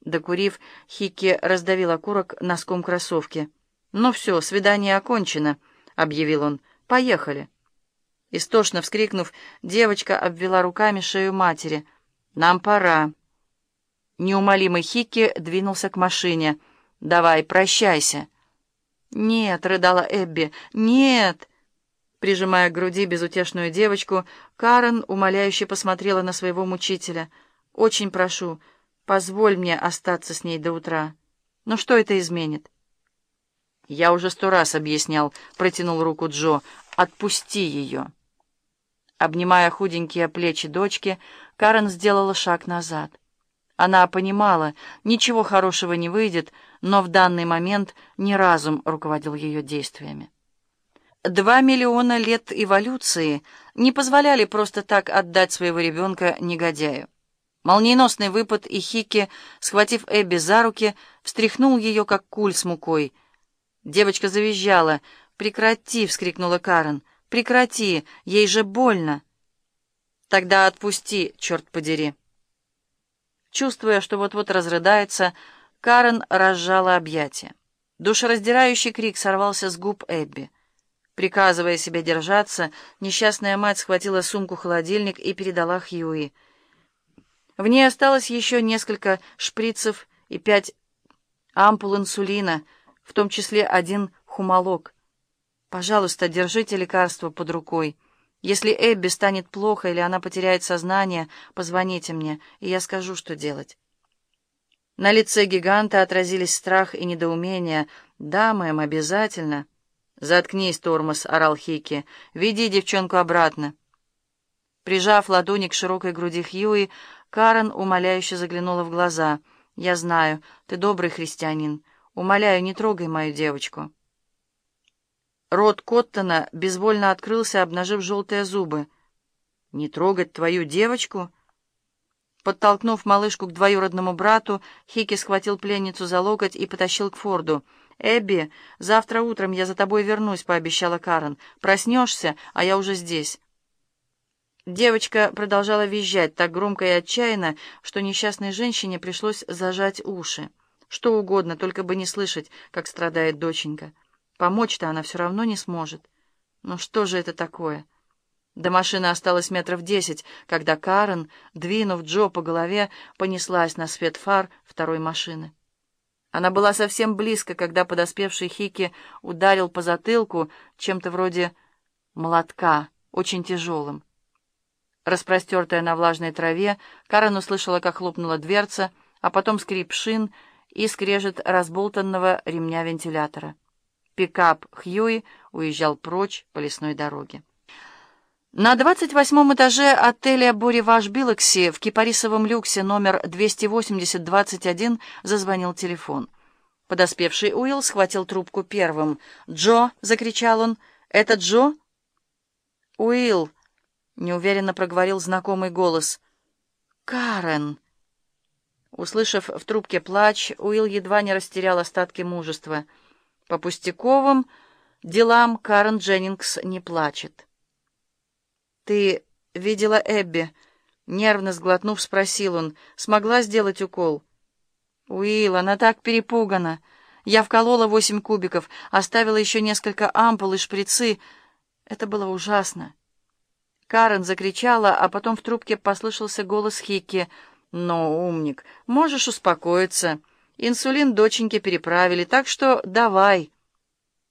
Докурив, Хикки раздавил окурок носком кроссовки. «Ну все, свидание окончено», — объявил он. «Поехали». Истошно вскрикнув, девочка обвела руками шею матери. «Нам пора». Неумолимый Хикки двинулся к машине. «Давай, прощайся». «Нет», — рыдала Эбби, — «нет». Прижимая к груди безутешную девочку, Карен умоляюще посмотрела на своего мучителя. «Очень прошу, позволь мне остаться с ней до утра. Но что это изменит?» «Я уже сто раз объяснял», — протянул руку Джо. «Отпусти ее». Обнимая худенькие плечи дочки, Карен сделала шаг назад. Она понимала, ничего хорошего не выйдет, но в данный момент не разум руководил ее действиями. Два миллиона лет эволюции не позволяли просто так отдать своего ребенка негодяю. Молниеносный выпад и Хики, схватив Эбби за руки, встряхнул ее, как куль с мукой. Девочка завизжала. «Прекрати!» — вскрикнула Карен. «Прекрати! Ей же больно!» «Тогда отпусти, черт подери!» Чувствуя, что вот-вот разрыдается, Карен разжала объятия. Душераздирающий крик сорвался с губ Эбби. Приказывая себе держаться, несчастная мать схватила сумку-холодильник и передала Хьюи. В ней осталось еще несколько шприцев и пять ампул инсулина, в том числе один хумолог. «Пожалуйста, держите лекарство под рукой». Если Эбби станет плохо или она потеряет сознание, позвоните мне, и я скажу, что делать». На лице гиганта отразились страх и недоумение. «Да, мэм, обязательно». «Заткнись, тормоз», — орал Хики. «Веди девчонку обратно». Прижав ладони к широкой груди Хьюи, Карен умоляюще заглянула в глаза. «Я знаю, ты добрый христианин. Умоляю, не трогай мою девочку». Рот Коттона безвольно открылся, обнажив желтые зубы. «Не трогать твою девочку?» Подтолкнув малышку к двоюродному брату, Хики схватил пленницу за локоть и потащил к Форду. «Эбби, завтра утром я за тобой вернусь», — пообещала Карен. «Проснешься, а я уже здесь». Девочка продолжала визжать так громко и отчаянно, что несчастной женщине пришлось зажать уши. Что угодно, только бы не слышать, как страдает доченька. Помочь-то она все равно не сможет. Ну что же это такое? До машины осталось метров десять, когда Карен, двинув Джо по голове, понеслась на свет фар второй машины. Она была совсем близко, когда подоспевший Хики ударил по затылку чем-то вроде молотка, очень тяжелым. Распростертая на влажной траве, Карен услышала, как хлопнула дверца, а потом скрип шин и скрежет разболтанного ремня вентилятора. Пикап Хьюи уезжал прочь по лесной дороге. На 28 этаже отеля «Буреваш Билокси» в кипарисовом люксе номер 280-21 зазвонил телефон. Подоспевший Уилл схватил трубку первым. «Джо!» — закричал он. «Это Джо?» «Уилл!» — неуверенно проговорил знакомый голос. «Карен!» Услышав в трубке плач, Уилл едва не растерял остатки мужества — по пустяковым делам Карен Дженнингс не плачет. «Ты видела Эбби?» Нервно сглотнув, спросил он. «Смогла сделать укол?» «Уилл, она так перепугана. Я вколола восемь кубиков, оставила еще несколько ампул и шприцы. Это было ужасно». Карен закричала, а потом в трубке послышался голос Хикки. «Ну, умник, можешь успокоиться». Инсулин доченьке переправили, так что давай».